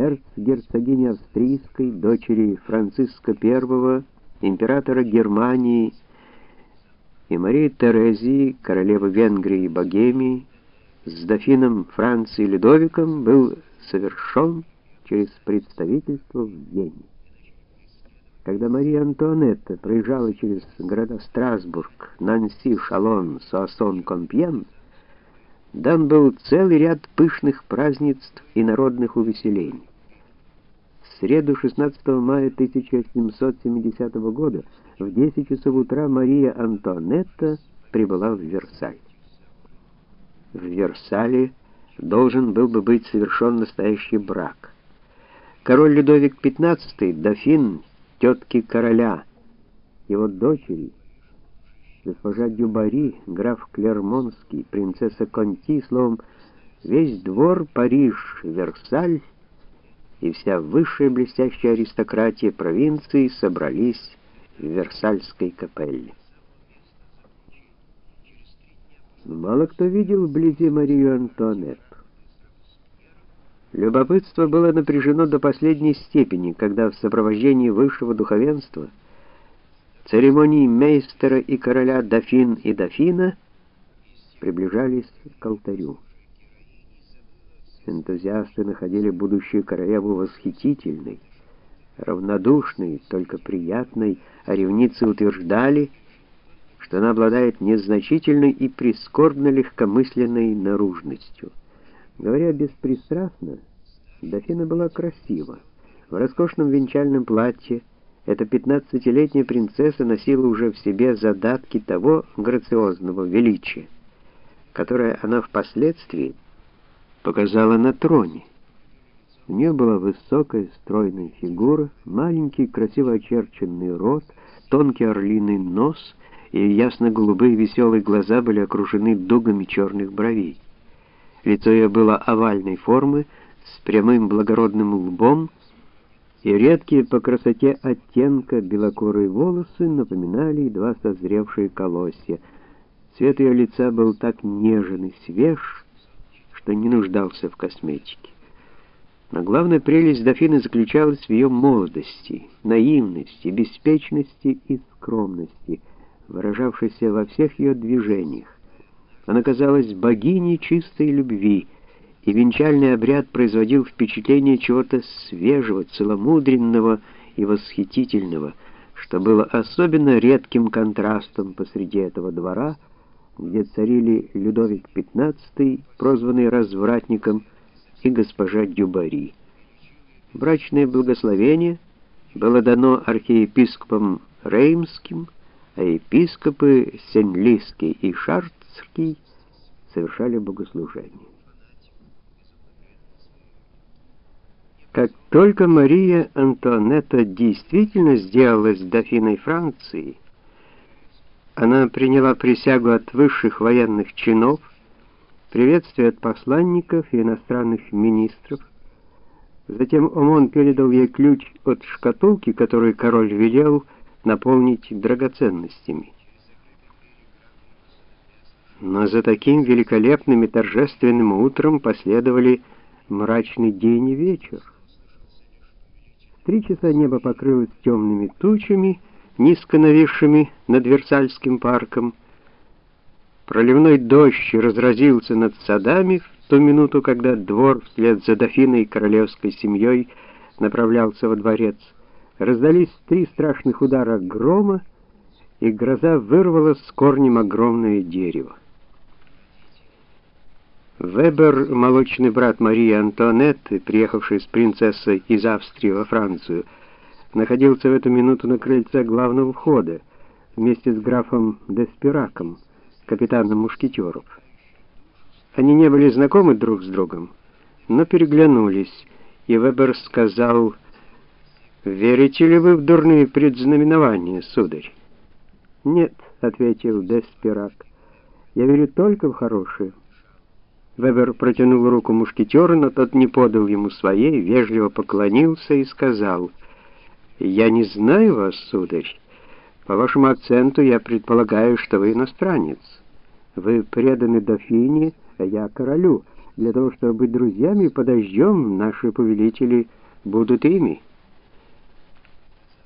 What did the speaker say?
эрцгерцогини австрийской, дочери Франциска I, императора Германии, и Марии Терезии, королевы Венгрии и Богемии, с дофином Франции Людовиком был совершен через представительство в Вене. Когда Мария Антуанетта проезжала через города Страсбург, Нанси, Шалон, Суассон, Компьен, дан был целый ряд пышных празднеств и народных увеселений. Среду 16 мая 1770 года в 10 часов утра Мария Антуанетта прибыла в Версаль. В Версале должен был бы быть совершен настоящий брак. Король Людовик XV, дофин тетки короля, его дочери, госпожа Дюбари, граф Клермонский, принцесса Конти, словом, весь двор, Париж, Версаль и вся высшая блестящая аристократия провинции собрались в Версальской капелле. Мало кто видел вблизи Марию Антуанетту. Любопытство было напряжено до последней степени, когда в сопровождении высшего духовенства церемонии мейстера и короля дофин и дофина приближались к алтарю. Энтузиасты находили будущую королеву восхитительной, равнодушной, только приятной, а ревницы утверждали, что она обладает незначительной и прискорбно легкомысленной наружностью. Говоря беспристрастно, дофина была красива. В роскошном венчальном платье эта пятнадцатилетняя принцесса носила уже в себе задатки того грациозного величия, которое она впоследствии показала на троне. У нее была высокая стройная фигура, маленький красиво очерченный рот, тонкий орлиный нос и ясно-голубые веселые глаза были окружены дугами черных бровей. Лицо ее было овальной формы, с прямым благородным лбом, и редкие по красоте оттенка белокурые волосы напоминали едва созревшие колосья. Цвет ее лица был так нежен и свеж, что не нуждался в косметике. Но главная прелесть дофины заключалась в ее молодости, наивности, беспечности и скромности, выражавшейся во всех ее движениях. Она казалась богиней чистой любви, и венчальный обряд производил впечатление чего-то свежего, целомудренного и восхитительного, что было особенно редким контрастом посреди этого двора, где царили Людовик XV, прозванный развратником, и госпожа Дюбари. Брачное благословение было дано архиепископом Реймским, а епископы Сенлийский и Шарцкий совершали богослужение. Как только Мария Антуанетта действительно сделалась дофиной Франции, она приняла присягу от высших военных чинов, приветствие от посланников и иностранных министров. Затем Омон передал ей ключ от шкатулки, которую король велел наполнить драгоценностями. Но за таким великолепным и торжественным утром последовали мрачный день и вечер. В три часа небо покрылось темными тучами, низко нависшими над Версальским парком. Проливной дождь разразился над садами в ту минуту, когда двор вслед за дофиной и королевской семьей направлялся во дворец. Раздались три страшных удара грома, и гроза вырвала с корнем огромное дерево. Вебер, молочный брат Марии Антуанетты, приехавший с принцессой из Австрии во Францию, находился в эту минуту на крыльце главного входа вместе с графом Деспираком, капитаном мушкетеров. Они не были знакомы друг с другом, но переглянулись, и Вебер сказал «Верите ли вы в дурные предзнаменования, сударь?» «Нет», — ответил Деспирак, — «я верю только в хорошие». Вебер протянул руку мушкетеру, но тот не подал ему своей, вежливо поклонился и сказал, «Я не знаю вас, сударь. По вашему акценту я предполагаю, что вы иностранец. Вы преданы дофине, а я королю. Для того, чтобы быть друзьями, подождем, наши повелители будут ими.